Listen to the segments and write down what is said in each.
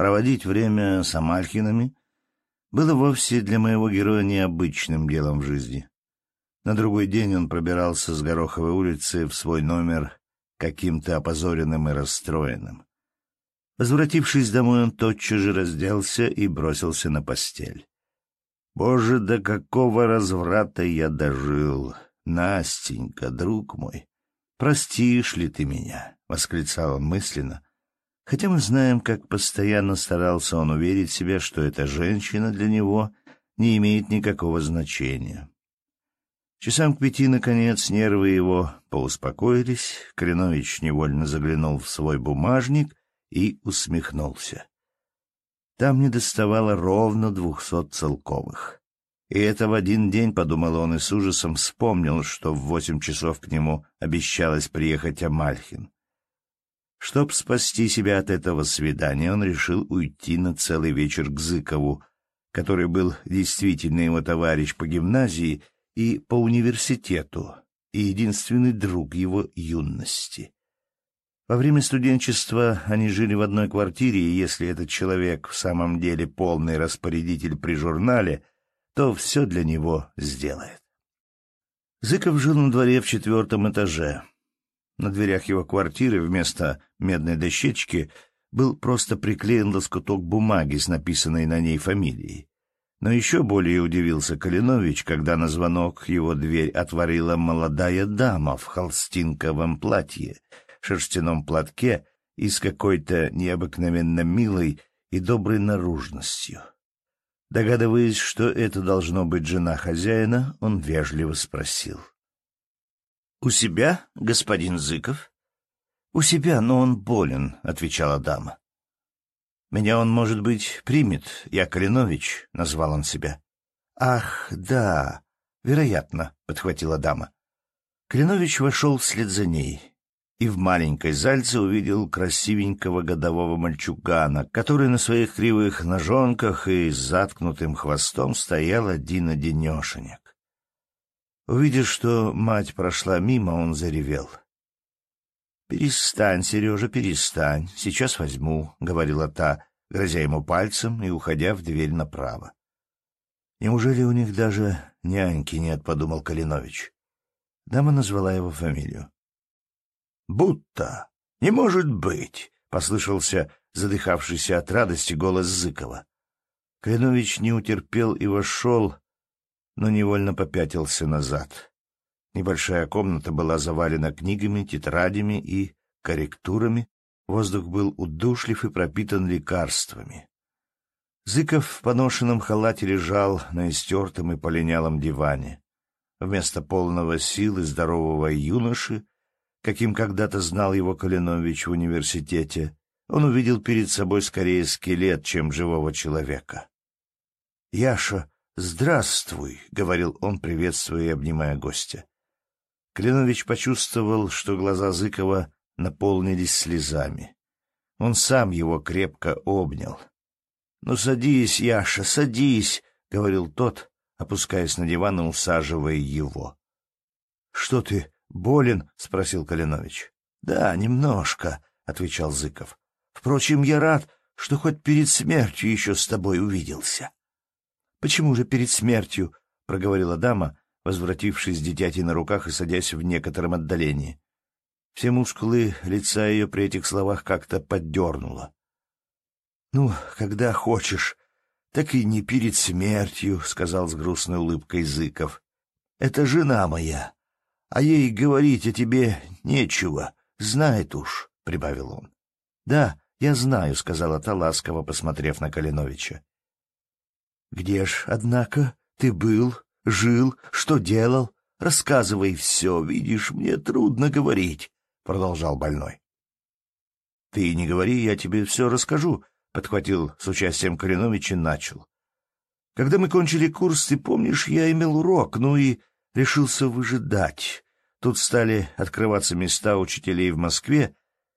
Проводить время с Амальхинами было вовсе для моего героя необычным делом в жизни. На другой день он пробирался с Гороховой улицы в свой номер каким-то опозоренным и расстроенным. Возвратившись домой, он тотчас же разделся и бросился на постель. «Боже, до какого разврата я дожил! Настенька, друг мой, простишь ли ты меня?» — восклицал он мысленно. Хотя мы знаем, как постоянно старался он уверить себя, что эта женщина для него не имеет никакого значения. Часам к пяти, наконец, нервы его поуспокоились, Калинович невольно заглянул в свой бумажник и усмехнулся. Там не доставало ровно двухсот целковых. И это в один день, подумал он, и с ужасом вспомнил, что в восемь часов к нему обещалось приехать Амальхин. Чтоб спасти себя от этого свидания, он решил уйти на целый вечер к Зыкову, который был действительно его товарищ по гимназии и по университету, и единственный друг его юности. Во время студенчества они жили в одной квартире, и если этот человек в самом деле полный распорядитель при журнале, то все для него сделает. Зыков жил на дворе в четвертом этаже. На дверях его квартиры вместо медной дощечки был просто приклеен лоскуток бумаги с написанной на ней фамилией. Но еще более удивился Калинович, когда на звонок его дверь отворила молодая дама в холстинковом платье — шерстяном платке и с какой-то необыкновенно милой и доброй наружностью. Догадываясь, что это должно быть жена хозяина, он вежливо спросил. — У себя, господин Зыков? — У себя, но он болен, — отвечала дама. — Меня он, может быть, примет, я Калинович, — назвал он себя. — Ах, да, вероятно, — подхватила дама. Калинович вошел вслед за ней и в маленькой зальце увидел красивенького годового мальчугана, который на своих кривых ножонках и с заткнутым хвостом стоял один-одинешенек. Увидев, что мать прошла мимо, он заревел. «Перестань, Сережа, перестань, сейчас возьму», — говорила та, грозя ему пальцем и уходя в дверь направо. «Неужели у них даже няньки нет?» — подумал Калинович. Дама назвала его фамилию. Будто. Не может быть, — послышался задыхавшийся от радости голос Зыкова. Кленович не утерпел и вошел, но невольно попятился назад. Небольшая комната была завалена книгами, тетрадями и корректурами. Воздух был удушлив и пропитан лекарствами. Зыков в поношенном халате лежал на истертом и полинялом диване. Вместо полного сил и здорового юноши каким когда-то знал его Калинович в университете, он увидел перед собой скорее скелет, чем живого человека. «Яша, здравствуй!» — говорил он, приветствуя и обнимая гостя. Калинович почувствовал, что глаза Зыкова наполнились слезами. Он сам его крепко обнял. «Ну, садись, Яша, садись!» — говорил тот, опускаясь на диван и усаживая его. «Что ты, «Болен?» — спросил Калинович. «Да, немножко», — отвечал Зыков. «Впрочем, я рад, что хоть перед смертью еще с тобой увиделся». «Почему же перед смертью?» — проговорила дама, возвратившись с дитяти на руках и садясь в некотором отдалении. Все мускулы лица ее при этих словах как-то поддернуло. «Ну, когда хочешь, так и не перед смертью», — сказал с грустной улыбкой Зыков. «Это жена моя, а ей говорить о тебе нечего, знает уж, — прибавил он. — Да, я знаю, — сказала та, ласково посмотрев на Калиновича. — Где ж, однако, ты был, жил, что делал? Рассказывай все, видишь, мне трудно говорить, — продолжал больной. — Ты не говори, я тебе все расскажу, — подхватил с участием Калиновича и начал. — Когда мы кончили курс, ты помнишь, я имел урок, ну и решился выжидать. Тут стали открываться места учителей в Москве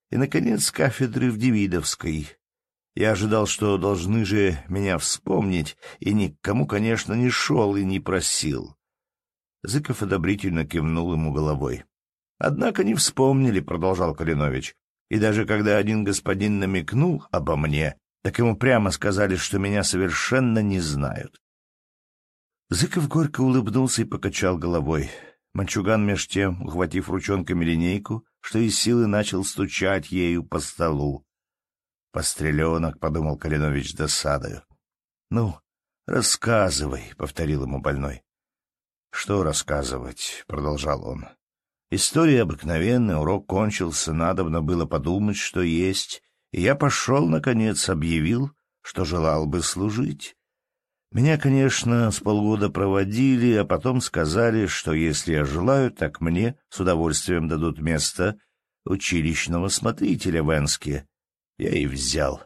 и, наконец, кафедры в Демидовской. Я ожидал, что должны же меня вспомнить, и никому, конечно, не шел и не просил. Зыков одобрительно кивнул ему головой. «Однако не вспомнили», — продолжал Калинович. «И даже когда один господин намекнул обо мне, так ему прямо сказали, что меня совершенно не знают. Зыков горько улыбнулся и покачал головой. Мальчуган меж тем, ухватив ручонками линейку, что из силы начал стучать ею по столу. «Постреленок», — подумал Калинович досадою. «Ну, рассказывай», — повторил ему больной. «Что рассказывать?» — продолжал он. «История обыкновенная, урок кончился, надобно было подумать, что есть, и я пошел, наконец, объявил, что желал бы служить. Меня, конечно, с полгода проводили, а потом сказали, что если я желаю, так мне с удовольствием дадут место училищного смотрителя в Энске. Я и взял.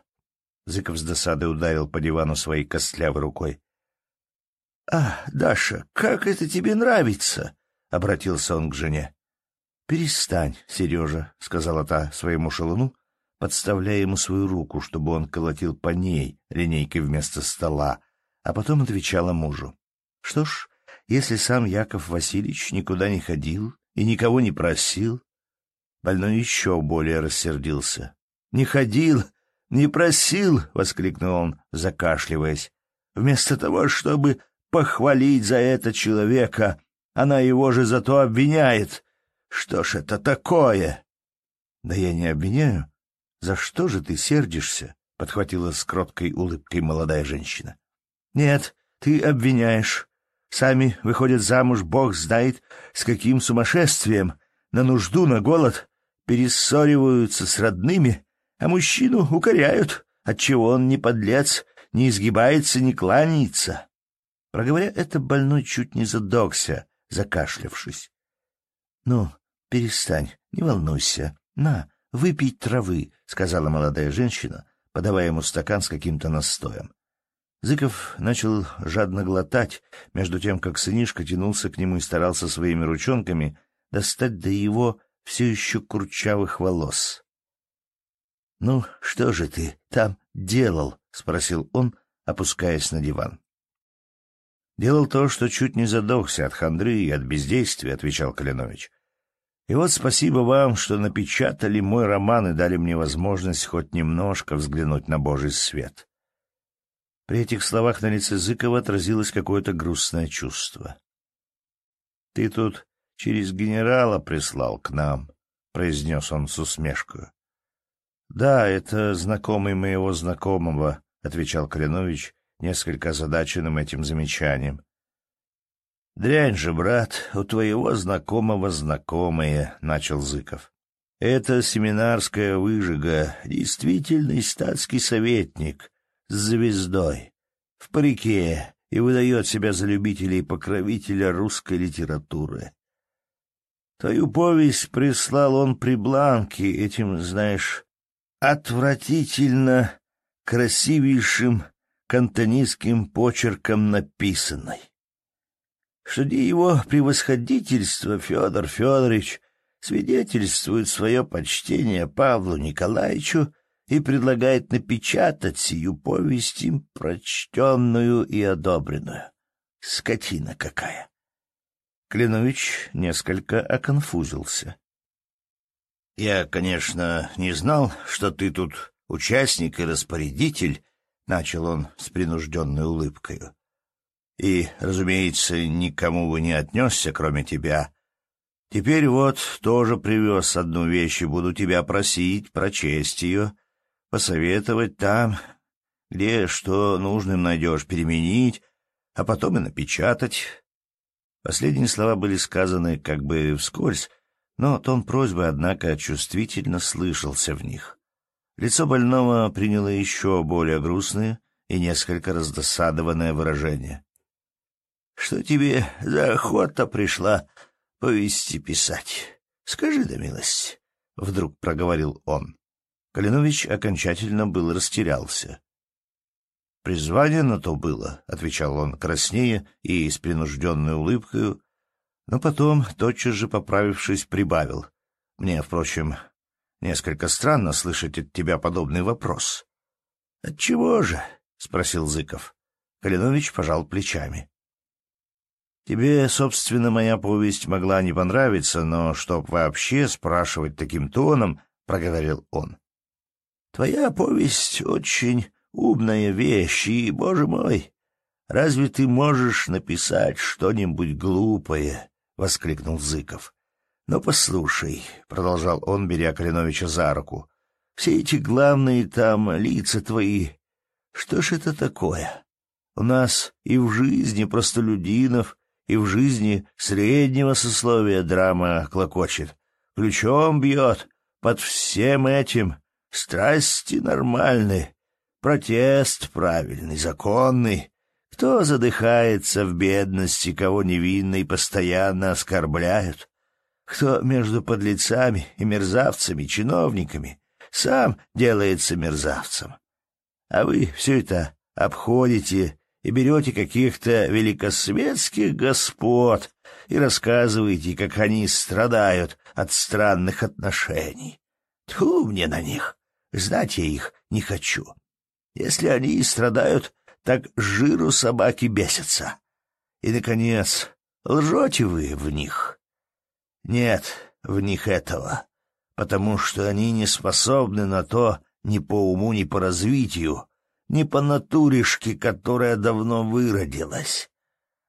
Зыков с досадой ударил по дивану своей костлявой рукой. — А, Даша, как это тебе нравится? — обратился он к жене. — Перестань, Сережа, — сказала та своему шалуну, подставляя ему свою руку, чтобы он колотил по ней линейкой вместо стола, а потом отвечала мужу. Что ж, если сам Яков Васильевич никуда не ходил и никого не просил... Больной еще более рассердился. «Не ходил, не просил!» — воскликнул он, закашливаясь. «Вместо того, чтобы похвалить за это человека, она его же зато обвиняет. Что ж это такое?» «Да я не обвиняю. За что же ты сердишься?» — подхватила с кроткой улыбкой молодая женщина. Нет, ты обвиняешь. Сами выходят замуж, бог знает, с каким сумасшествием, на нужду, на голод, перессориваются с родными, а мужчину укоряют, отчего он не подлец, не изгибается, не кланяется. Проговоря это, больной чуть не задохся, закашлявшись. — Ну, перестань, не волнуйся. На, выпей травы, — сказала молодая женщина, подавая ему стакан с каким-то настоем. Зыков начал жадно глотать, между тем, как сынишка тянулся к нему и старался своими ручонками достать до его все еще курчавых волос. — Ну, что же ты там делал? — спросил он, опускаясь на диван. — Делал то, что чуть не задохся от хандры и от бездействия, — отвечал Калинович. — И вот спасибо вам, что напечатали мой роман и дали мне возможность хоть немножко взглянуть на Божий свет. При этих словах на лице Зыкова отразилось какое-то грустное чувство. — Ты тут через генерала прислал к нам, — произнес он с усмешкой. — Да, это знакомый моего знакомого, — отвечал Калинович, несколько озадаченным этим замечанием. — Дрянь же, брат, у твоего знакомого знакомые, — начал Зыков. — Это семинарская выжига, действительный статский советник — с звездой, в парике и выдает себя за любителя и покровителя русской литературы. Твою повесть прислал он при бланке этим, знаешь, отвратительно красивейшим кантонистским почерком написанной. Что его превосходительство Федор Федорович свидетельствует свое почтение Павлу Николаевичу и предлагает напечатать сию повесть им прочтенную и одобренную. Скотина какая! Клинович несколько оконфузился. — Я, конечно, не знал, что ты тут участник и распорядитель, — начал он с принужденной улыбкой. — И, разумеется, никому бы не отнесся, кроме тебя. Теперь вот тоже привез одну вещь и буду тебя просить прочесть ее — посоветовать там, где что нужным найдешь, переменить, а потом и напечатать. Последние слова были сказаны как бы вскользь, но тон просьбы, однако, чувствительно слышался в них. Лицо больного приняло еще более грустное и несколько раздосадованное выражение. — Что тебе за охота пришла повести писать? Скажи да милость, — вдруг проговорил он. Калинович окончательно был растерялся. «Призвание на то было», — отвечал он краснее и с принужденной улыбкой, но потом, тотчас же поправившись, прибавил. «Мне, впрочем, несколько странно слышать от тебя подобный вопрос». «Отчего же?» — спросил Зыков. Калинович пожал плечами. «Тебе, собственно, моя повесть могла не понравиться, но чтоб вообще спрашивать таким тоном, — проговорил он, Твоя повесть очень умная вещь, и, боже мой, разве ты можешь написать что-нибудь глупое? — воскликнул Зыков. — Но послушай, — продолжал он, беря Калиновича за руку, — все эти главные там лица твои, что ж это такое? У нас и в жизни простолюдинов, и в жизни среднего сословия драма клокочет, ключом бьет, под всем этим страсти нормальны, протест правильный, законный. Кто задыхается в бедности, кого невинно и постоянно оскорбляют? Кто между подлецами и мерзавцами, чиновниками, сам делается мерзавцем? А вы все это обходите и берете каких-то великосветских господ и рассказываете, как они страдают от странных отношений. Тьфу мне на них, знать я их не хочу. Если они и страдают, так жиру собаки бесятся. И, наконец, лжете вы в них? Нет в них этого, потому что они не способны на то ни по уму, ни по развитию, ни по натуришке, которая давно выродилась,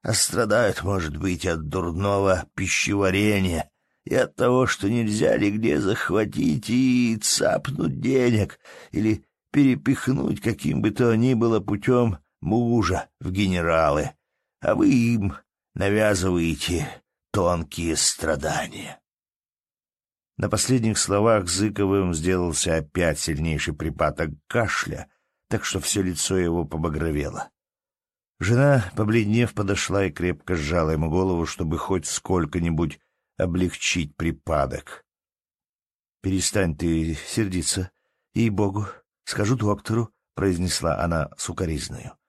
а страдают, может быть, от дурного пищеварения и от того, что нельзя ли где захватить и цапнуть денег или перепихнуть каким бы то ни было путем мужа в генералы, а вы им навязываете тонкие страдания. На последних словах Зыковым сделался опять сильнейший припадок кашля, так что все лицо его побагровело. Жена, побледнев, подошла и крепко сжала ему голову, чтобы хоть сколько-нибудь облегчить припадок. — Перестань ты сердиться. Ей-богу, скажу доктору, — произнесла она сукоризною. —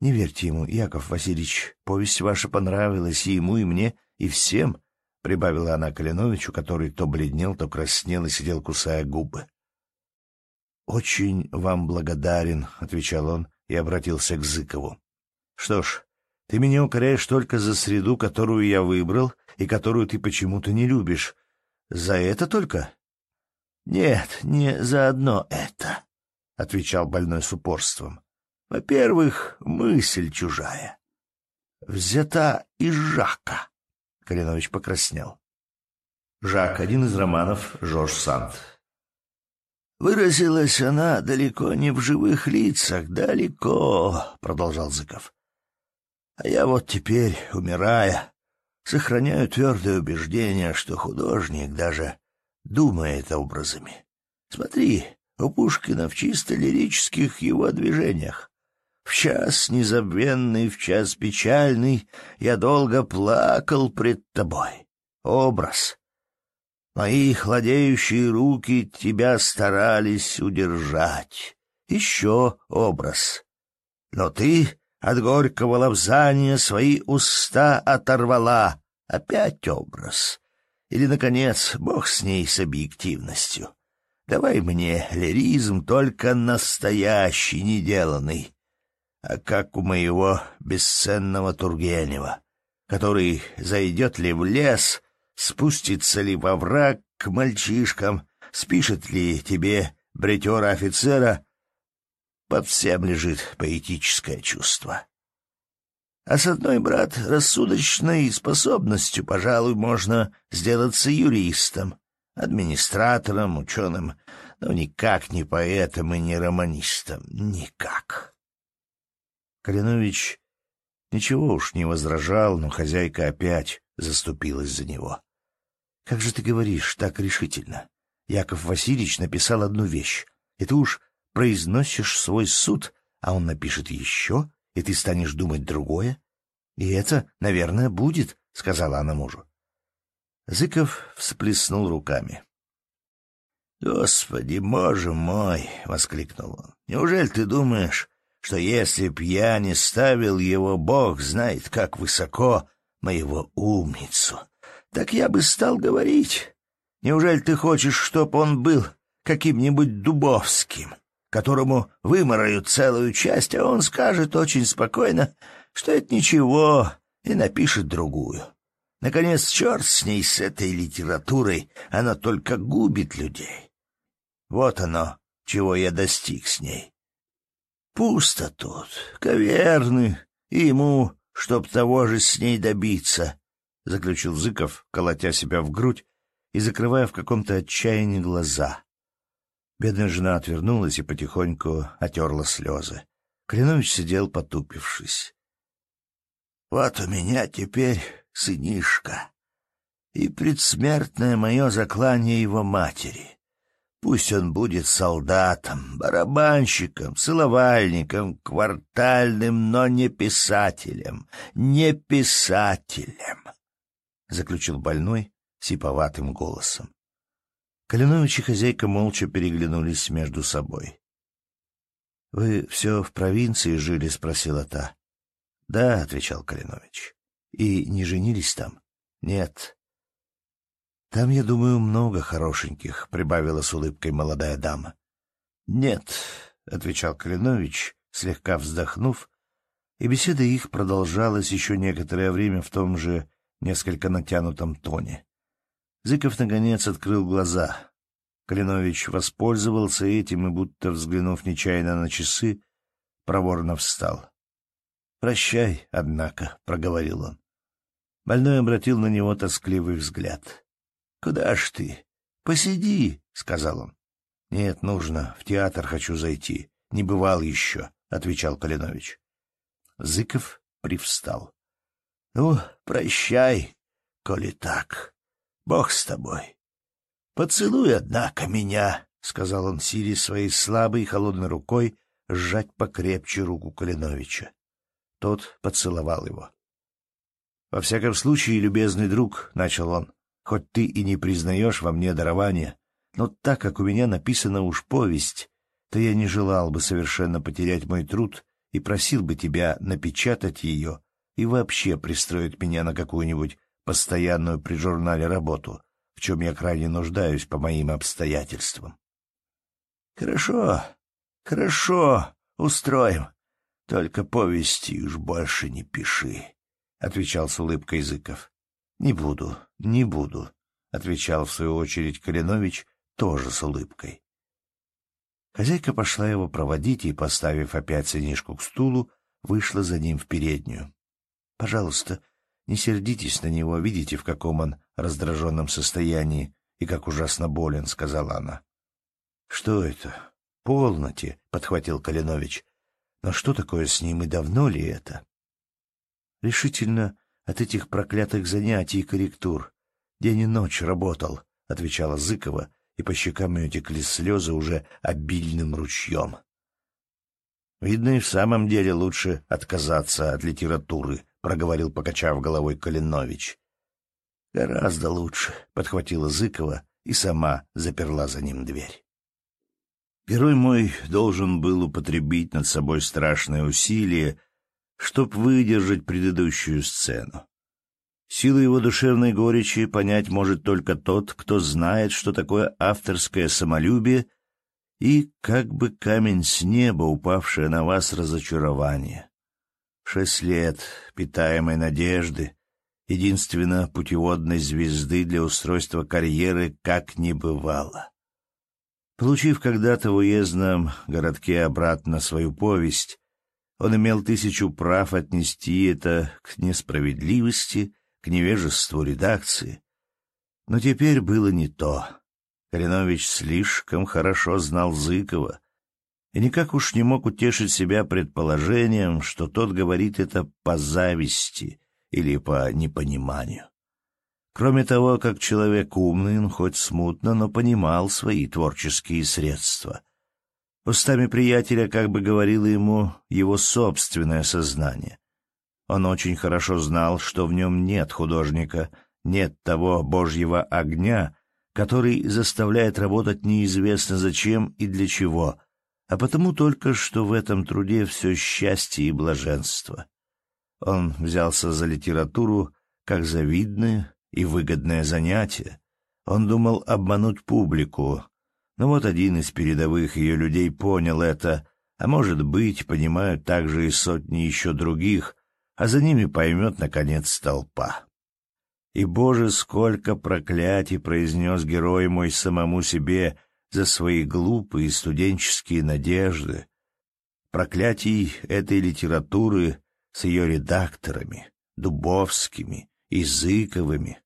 Не верьте ему, Яков Васильевич, повесть ваша понравилась и ему, и мне, и всем, — прибавила она Калиновичу, который то бледнел, то краснел и сидел, кусая губы. «Очень вам благодарен», — отвечал он и обратился к Зыкову. «Что ж, ты меня укоряешь только за среду, которую я выбрал и которую ты почему-то не любишь. За это только?» «Нет, не за одно это», — отвечал больной с упорством. «Во-первых, мысль чужая. Взята из Жака». Калинович покраснел. Жак — один из романов Жорж Санд. «Выразилась она далеко не в живых лицах, далеко», — продолжал Зыков. «А я вот теперь, умирая, сохраняю твердое убеждение, что художник даже думает образами. Смотри, у Пушкина в чисто лирических его движениях в час незабвенный, в час печальный я долго плакал пред тобой. Образ. Мои хладеющие руки тебя старались удержать. Еще образ. Но ты от горького лавзания свои уста оторвала. Опять образ. Или, наконец, бог с ней с объективностью. Давай мне лиризм только настоящий, неделанный а как у моего бесценного Тургенева, который зайдет ли в лес, спустится ли во враг к мальчишкам, спишет ли тебе бретера офицера, под всем лежит поэтическое чувство. А с одной, брат, рассудочной способностью, пожалуй, можно сделаться юристом, администратором, ученым, но никак не поэтом и не романистом, никак. Калинович ничего уж не возражал, но хозяйка опять заступилась за него. — Как же ты говоришь так решительно? Яков Васильевич написал одну вещь, и ты уж произносишь свой суд, а он напишет еще, и ты станешь думать другое. И это, наверное, будет, — сказала она мужу. Зыков всплеснул руками. — Господи, боже мой! — воскликнул он. — Неужели ты думаешь, что если б я не ставил его, Бог знает, как высоко, моего умницу, так я бы стал говорить. Неужели ты хочешь, чтоб он был каким-нибудь Дубовским, которому выморают целую часть, а он скажет очень спокойно, что это ничего, и напишет другую? Наконец, черт с ней, с этой литературой, она только губит людей. Вот оно, чего я достиг с ней. Пусто тут, каверны, и ему, чтоб того же с ней добиться, — заключил Зыков, колотя себя в грудь и закрывая в каком-то отчаянии глаза. Бедная жена отвернулась и потихоньку отерла слезы. Калинович сидел, потупившись. — Вот у меня теперь сынишка и предсмертное мое заклание его матери. Пусть он будет солдатом, барабанщиком, целовальником, квартальным, но не писателем, не писателем, — заключил больной сиповатым голосом. Калинович и хозяйка молча переглянулись между собой. — Вы все в провинции жили? — спросила та. — Да, — отвечал Калинович. — И не женились там? — Нет. — Там, я думаю, много хорошеньких, — прибавила с улыбкой молодая дама. — Нет, — отвечал Калинович, слегка вздохнув, и беседа их продолжалась еще некоторое время в том же несколько натянутом тоне. Зыков, наконец, открыл глаза. Калинович воспользовался этим и, будто взглянув нечаянно на часы, проворно встал. «Прощай, однако», — проговорил он. Больной обратил на него тоскливый взгляд. «Куда ж ты? Посиди», — сказал он. «Нет, нужно. В театр хочу зайти. Не бывал еще», — отвечал Калинович. Зыков привстал. «Ну, прощай, коли так». Бог с тобой. Поцелуй, однако, меня, — сказал он Сири своей слабой холодной рукой, сжать покрепче руку Калиновича. Тот поцеловал его. — Во всяком случае, любезный друг, — начал он, — хоть ты и не признаешь во мне дарования, но так как у меня написана уж повесть, то я не желал бы совершенно потерять мой труд и просил бы тебя напечатать ее и вообще пристроить меня на какую-нибудь постоянную при журнале работу, в чем я крайне нуждаюсь по моим обстоятельствам. — Хорошо, хорошо, устроим. Только повести уж больше не пиши, — отвечал с улыбкой Языков. — Не буду, не буду, — отвечал в свою очередь Калинович, тоже с улыбкой. Хозяйка пошла его проводить и, поставив опять сынишку к стулу, вышла за ним в переднюю. — Пожалуйста, не сердитесь на него, видите, в каком он раздраженном состоянии и как ужасно болен, — сказала она. — Что это? Полноте, — подхватил Калинович. — Но что такое с ним и давно ли это? — Решительно от этих проклятых занятий и корректур. День и ночь работал, — отвечала Зыкова, и по щекам ее текли слезы уже обильным ручьем. — Видно, и в самом деле лучше отказаться от литературы, — проговорил, покачав головой Калинович. — Гораздо лучше, — подхватила Зыкова и сама заперла за ним дверь. Герой мой должен был употребить над собой страшное усилие, чтоб выдержать предыдущую сцену. Силу его душевной горечи понять может только тот, кто знает, что такое авторское самолюбие и как бы камень с неба, упавшее на вас разочарование. Шесть лет питаемой надежды, единственно путеводной звезды для устройства карьеры, как не бывало. Получив когда-то в уездном городке обратно свою повесть, он имел тысячу прав отнести это к несправедливости, к невежеству редакции. Но теперь было не то. Калинович слишком хорошо знал Зыкова, и никак уж не мог утешить себя предположением, что тот говорит это по зависти или по непониманию. Кроме того, как человек умный, он хоть смутно, но понимал свои творческие средства. Устами приятеля как бы говорило ему его собственное сознание. Он очень хорошо знал, что в нем нет художника, нет того божьего огня, который заставляет работать неизвестно зачем и для чего — а потому только, что в этом труде все счастье и блаженство. Он взялся за литературу как завидное и выгодное занятие. Он думал обмануть публику, но вот один из передовых ее людей понял это, а может быть, понимают также и сотни еще других, а за ними поймет, наконец, толпа. И, Боже, сколько проклятий произнес герой мой самому себе — за свои глупые студенческие надежды, проклятий этой литературы с ее редакторами, Дубовскими, Языковыми.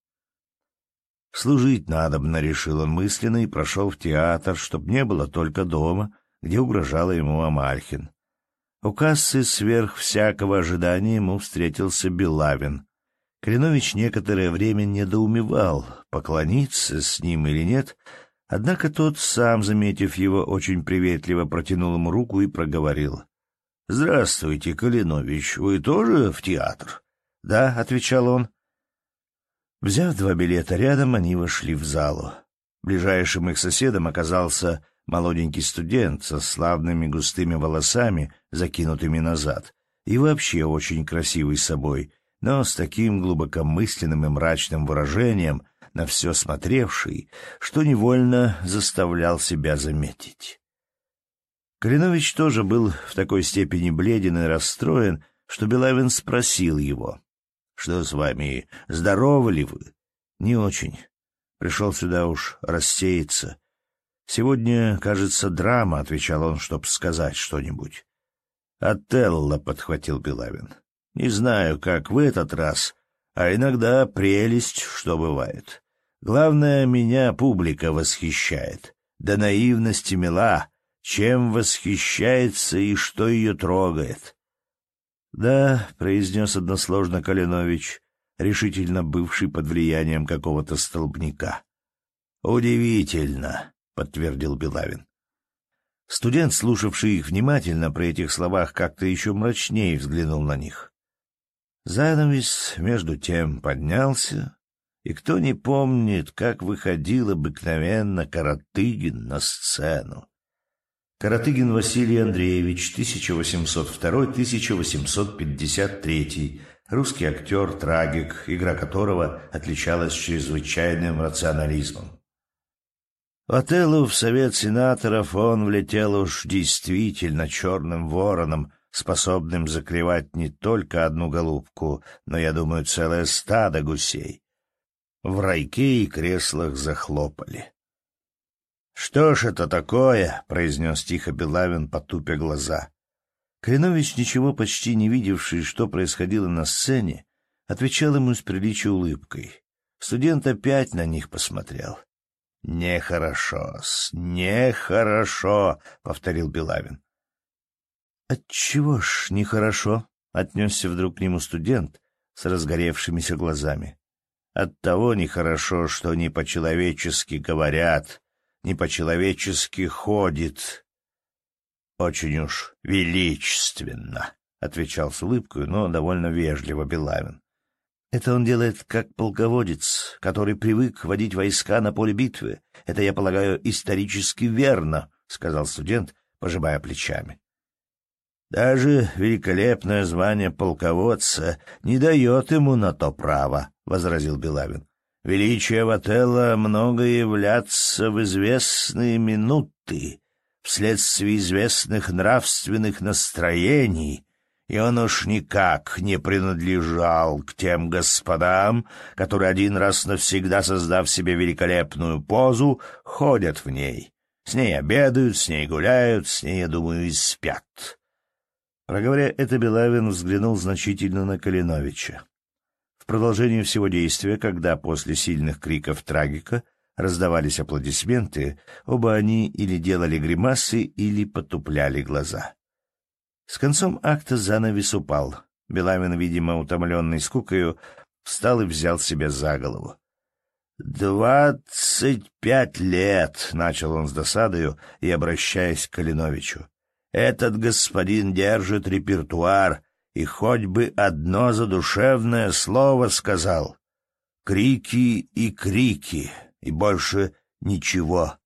Служить надобно, решил он мысленно и прошел в театр, чтоб не было только дома, где угрожала ему Амальхин. У кассы сверх всякого ожидания ему встретился Белавин. Калинович некоторое время недоумевал, поклониться с ним или нет, однако тот, сам заметив его, очень приветливо протянул ему руку и проговорил. — Здравствуйте, Калинович, вы тоже в театр? — Да, — отвечал он. Взяв два билета рядом, они вошли в залу. Ближайшим их соседом оказался молоденький студент со славными густыми волосами, закинутыми назад, и вообще очень красивый собой, но с таким глубокомысленным и мрачным выражением, на все смотревший, что невольно заставлял себя заметить. Калинович тоже был в такой степени бледен и расстроен, что Белавин спросил его, «Что с вами, здоровы ли вы?» «Не очень. Пришел сюда уж рассеяться. «Сегодня, кажется, драма», — отвечал он, чтоб сказать что-нибудь. «Отелло», — подхватил Белавин. «Не знаю, как в этот раз, а иногда прелесть, что бывает. Главное, меня публика восхищает. До наивности мила, чем восхищается и что ее трогает». «Да», — произнес односложно Калинович, решительно бывший под влиянием какого-то столбняка. «Удивительно», — подтвердил Белавин. Студент, слушавший их внимательно при этих словах, как-то еще мрачнее взглянул на них. Занавес, между тем, поднялся, и кто не помнит, как выходил обыкновенно Каратыгин на сцену. Каратыгин Василий Андреевич, 1802-1853, русский актер, трагик, игра которого отличалась чрезвычайным рационализмом. В Отеллу в совет сенаторов он влетел уж действительно черным вороном, способным заклевать не только одну голубку, но, я думаю, целое стадо гусей. В райке и креслах захлопали. — Что ж это такое? — произнес тихо Белавин, потупя глаза. Калинович, ничего почти не видевший, что происходило на сцене, отвечал ему с приличия улыбкой. Студент опять на них посмотрел. — «Нехорошо-с, нехорошо», — повторил Белавин. «Отчего ж нехорошо?» — отнесся вдруг к нему студент с разгоревшимися глазами. «Оттого нехорошо, что не по-человечески говорят, не по-человечески ходит. Очень уж величественно», — отвечал с улыбкой, но довольно вежливо Белавин. Это он делает как полководец, который привык водить войска на поле битвы. Это, я полагаю, исторически верно, — сказал студент, пожимая плечами. Даже великолепное звание полководца не дает ему на то право, — возразил Белавин. Величие Вателла много являться в известные минуты, вследствие известных нравственных настроений, и он уж никак не принадлежал к тем господам, которые один раз навсегда создав себе великолепную позу, ходят в ней. С ней обедают, с ней гуляют, с ней, я думаю, и спят. Проговоря это, Белавин взглянул значительно на Калиновича. В продолжении всего действия, когда после сильных криков трагика раздавались аплодисменты, оба они или делали гримасы, или потупляли глаза. С концом акта занавес упал. Белавин, видимо, утомленный скукою, встал и взял себя за голову. «Двадцать пять лет!» — начал он с досадою и обращаясь к Калиновичу. «Этот господин держит репертуар, и хоть бы одно задушевное слово сказал. Крики и крики, и больше ничего.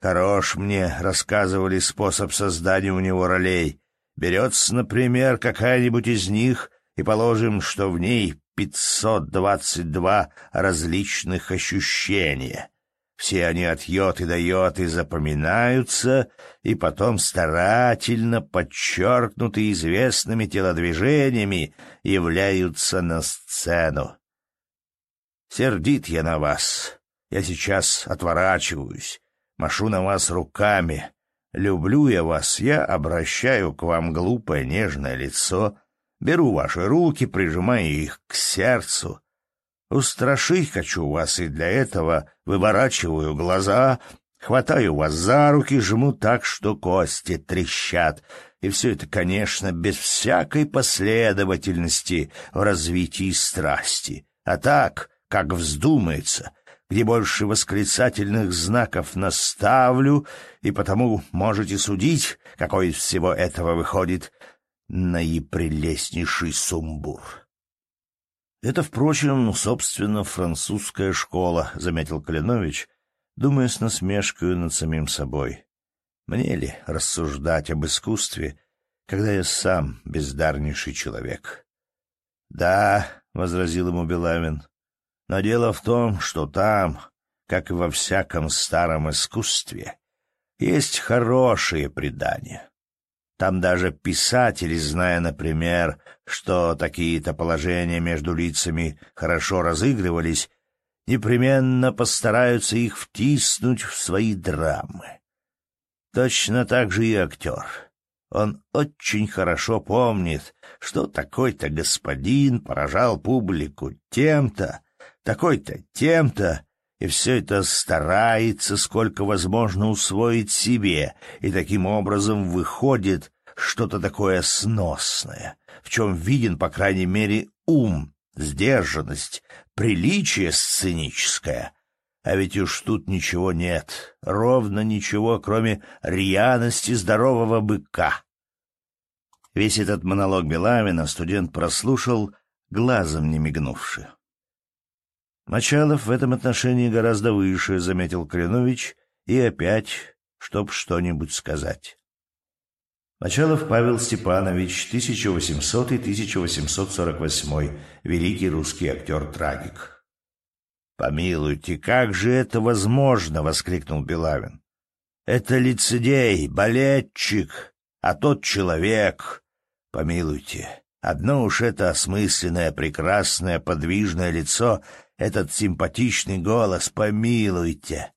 Хорош мне рассказывали способ создания у него ролей, Берется, например, какая-нибудь из них, и положим, что в ней 522 различных ощущения. Все они от йод и до йод и запоминаются, и потом старательно подчеркнуты известными телодвижениями являются на сцену. Сердит я на вас. Я сейчас отворачиваюсь, машу на вас руками, люблю я вас, я обращаю к вам глупое нежное лицо, беру ваши руки, прижимаю их к сердцу. Устрашить хочу вас, и для этого выворачиваю глаза, хватаю вас за руки, жму так, что кости трещат. И все это, конечно, без всякой последовательности в развитии страсти. А так, как вздумается, где больше восклицательных знаков наставлю, и потому можете судить, какой из всего этого выходит наипрелестнейший сумбур. Это, впрочем, собственно, французская школа, — заметил Калинович, думая с насмешкой над самим собой. Мне ли рассуждать об искусстве, когда я сам бездарнейший человек? — Да, — возразил ему Белавин, — но дело в том, что там, как и во всяком старом искусстве, есть хорошие предания. Там даже писатели, зная, например, что такие-то положения между лицами хорошо разыгрывались, непременно постараются их втиснуть в свои драмы. Точно так же и актер. Он очень хорошо помнит, что такой-то господин поражал публику тем-то, такой-то тем-то, и все это старается, сколько возможно, усвоить себе, и таким образом выходит что-то такое сносное, в чем виден, по крайней мере, ум, сдержанность, приличие сценическое. А ведь уж тут ничего нет, ровно ничего, кроме рьяности здорового быка. Весь этот монолог Белавина студент прослушал, глазом не мигнувши. Мочалов в этом отношении гораздо выше, — заметил Калинович, и опять, чтоб что-нибудь сказать. Мочалов Павел Степанович, 1800-1848, великий русский актер-трагик. «Помилуйте, как же это возможно?» — воскликнул Белавин. «Это лицедей, балетчик, а тот человек. Помилуйте, одно уж это осмысленное, прекрасное, подвижное лицо — этот симпатичный голос, помилуйте.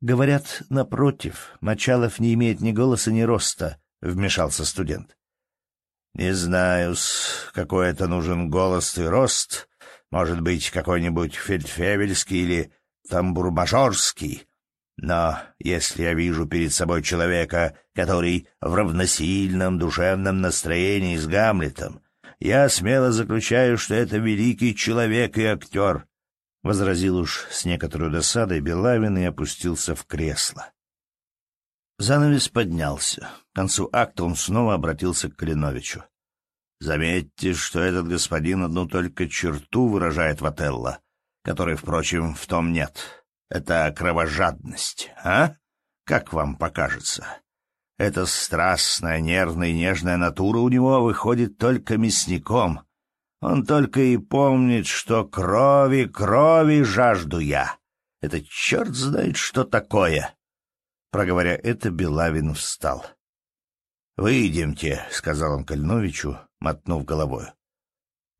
Говорят, напротив, Мочалов не имеет ни голоса, ни роста, — вмешался студент. Не знаю, с какой это нужен голос и рост. Может быть, какой-нибудь фельдфебельский или тамбурмажорский. Но если я вижу перед собой человека, который в равносильном душевном настроении с Гамлетом, я смело заключаю, что это великий человек и актер, — возразил уж с некоторой досадой Белавин и опустился в кресло. Занавес поднялся. К концу акта он снова обратился к Калиновичу. «Заметьте, что этот господин одну только черту выражает в Отелло, которой, впрочем, в том нет. Это кровожадность, а? Как вам покажется?» Эта страстная, нервная и нежная натура у него выходит только мясником. Он только и помнит, что крови, крови жажду я. Это черт знает, что такое. Проговоря это, Белавин встал. — Выйдемте, — сказал он Кальновичу, мотнув головой.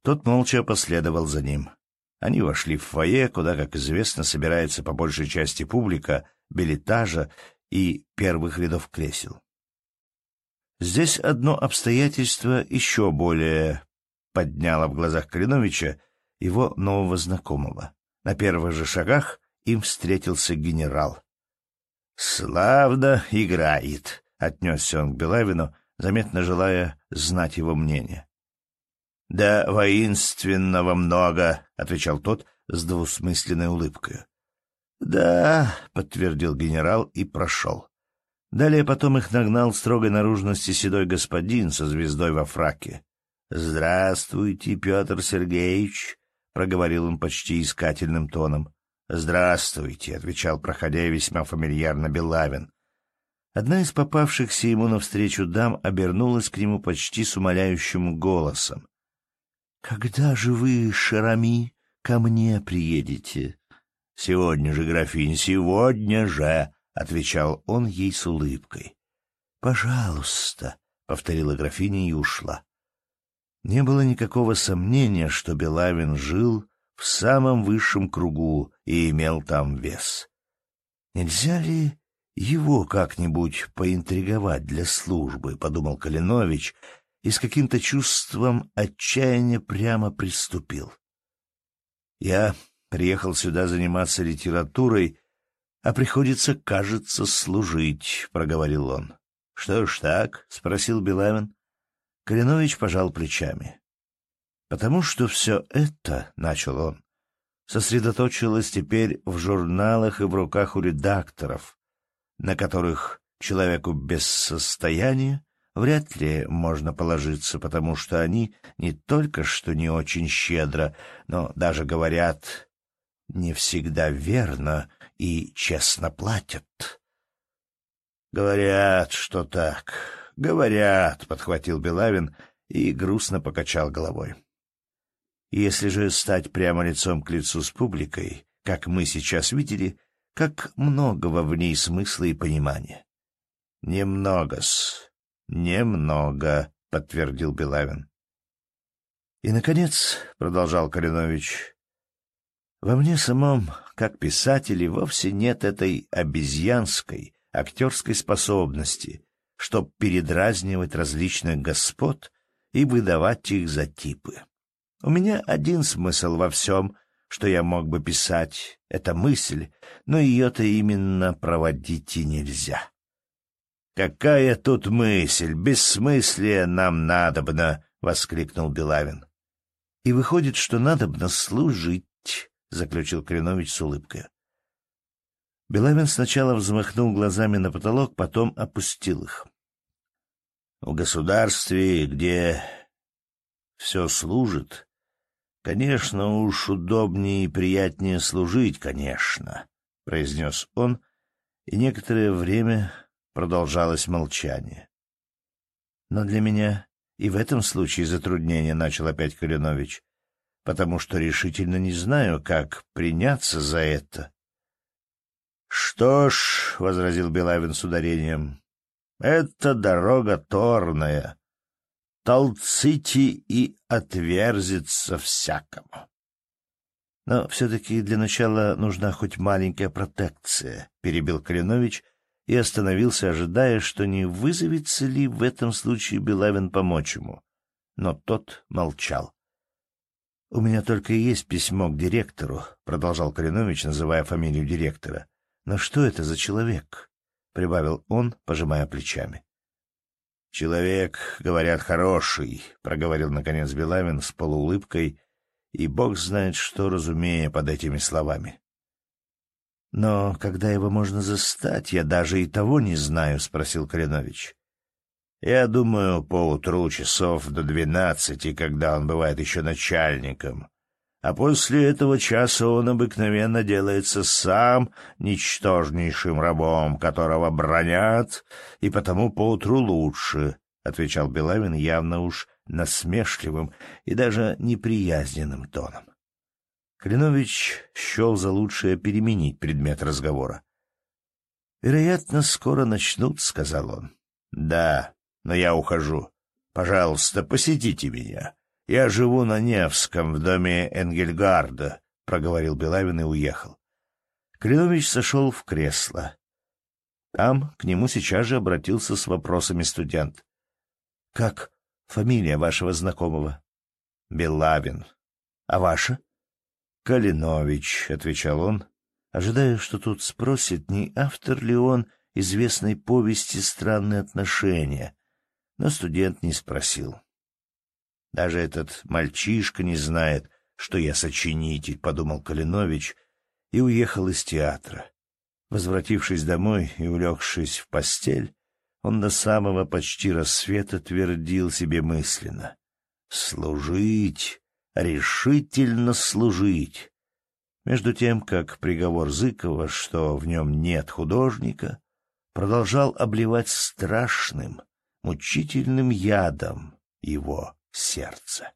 Тот молча последовал за ним. Они вошли в фойе, куда, как известно, собирается по большей части публика, билетажа и первых рядов кресел. Здесь одно обстоятельство еще более подняло в глазах Калиновича его нового знакомого. На первых же шагах им встретился генерал. «Славно играет», — отнесся он к Белавину, заметно желая знать его мнение. «Да воинственного много», — отвечал тот с двусмысленной улыбкой. «Да», — подтвердил генерал и прошел. Далее потом их нагнал строгой наружности седой господин со звездой во фраке. «Здравствуйте, Петр Сергеевич», — проговорил он почти искательным тоном. «Здравствуйте», — отвечал, проходя весьма фамильярно Белавин. Одна из попавшихся ему навстречу дам обернулась к нему почти с умоляющим голосом. «Когда же вы, Шарами, ко мне приедете?» «Сегодня же, графинь, сегодня же!» — отвечал он ей с улыбкой. «Пожалуйста», — повторила графиня и ушла. Не было никакого сомнения, что Белавин жил в самом высшем кругу и имел там вес. Нельзя ли его как-нибудь поинтриговать для службы, — подумал Калинович, и с каким-то чувством отчаяния прямо приступил. Я приехал сюда заниматься литературой, а приходится, кажется, служить, — проговорил он. — Что ж так? — спросил Белавин. Калинович пожал плечами. — Потому что все это, — начал он, — сосредоточилось теперь в журналах и в руках у редакторов, на которых человеку без состояния вряд ли можно положиться, потому что они не только что не очень щедро, но даже говорят не всегда верно и честно платят. «Говорят, что так. Говорят», — подхватил Белавин и грустно покачал головой. «Если же стать прямо лицом к лицу с публикой, как мы сейчас видели, как многого в ней смысла и понимания». «Немного-с, немного», — подтвердил Белавин. «И, наконец», — продолжал Калинович, — «во мне самом, как писателе, вовсе нет этой обезьянской, актерской способности, чтоб передразнивать различных господ и выдавать их за типы. У меня один смысл во всем, что я мог бы писать, — это мысль, но ее-то именно проводить и нельзя. «Какая тут мысль! Бессмыслие нам надобно!» — воскликнул Белавин. «И выходит, что надобно служить», — заключил Кренович с улыбкой. Белавин сначала взмахнул глазами на потолок, потом опустил их. В государстве, где все служит, конечно, уж удобнее и приятнее служить, конечно, — произнес он, и некоторое время продолжалось молчание. Но для меня и в этом случае затруднение начал опять Калинович, потому что решительно не знаю, как приняться за это. «Что ж», — возразил Белавин с ударением, — «это дорога торная. Толците и отверзится всякому». «Но все-таки для начала нужна хоть маленькая протекция», — перебил Калинович и остановился, ожидая, что не вызовется ли в этом случае Белавин помочь ему. Но тот молчал. «У меня только и есть письмо к директору», — продолжал Калинович, называя фамилию директора. «Но что это за человек?» — прибавил он, пожимая плечами. «Человек, говорят, хороший», — проговорил, наконец, Белавин с полуулыбкой, и бог знает, что разумея под этими словами. «Но когда его можно застать, я даже и того не знаю», — спросил Калинович. «Я думаю, поутру часов до двенадцати, когда он бывает еще начальником», а после этого часа он обыкновенно делается сам ничтожнейшим рабом, которого бронят, и потому поутру лучше, — отвечал Белавин явно уж насмешливым и даже неприязненным тоном. Клинович счел за лучшее переменить предмет разговора. «Вероятно, скоро начнут», — сказал он. «Да, но я ухожу. Пожалуйста, посетите меня. «Я живу на Невском, в доме Энгельгарда», — проговорил Белавин и уехал. Калинович сошел в кресло. Там к нему сейчас же обратился с вопросами студент. «Как фамилия вашего знакомого?» «Белавин. А ваша?» «Калинович», — отвечал он, ожидая, что тут спросит, не автор ли он известной повести «Странные отношения», но студент не спросил. Даже этот мальчишка не знает, что я сочинитель, — подумал Калинович и уехал из театра. Возвратившись домой и улегшись в постель, он до самого почти рассвета твердил себе мысленно. «Служить! Решительно служить!» Между тем, как приговор Зыкова, что в нем нет художника, продолжал обливать страшным, мучительным ядом его сердце.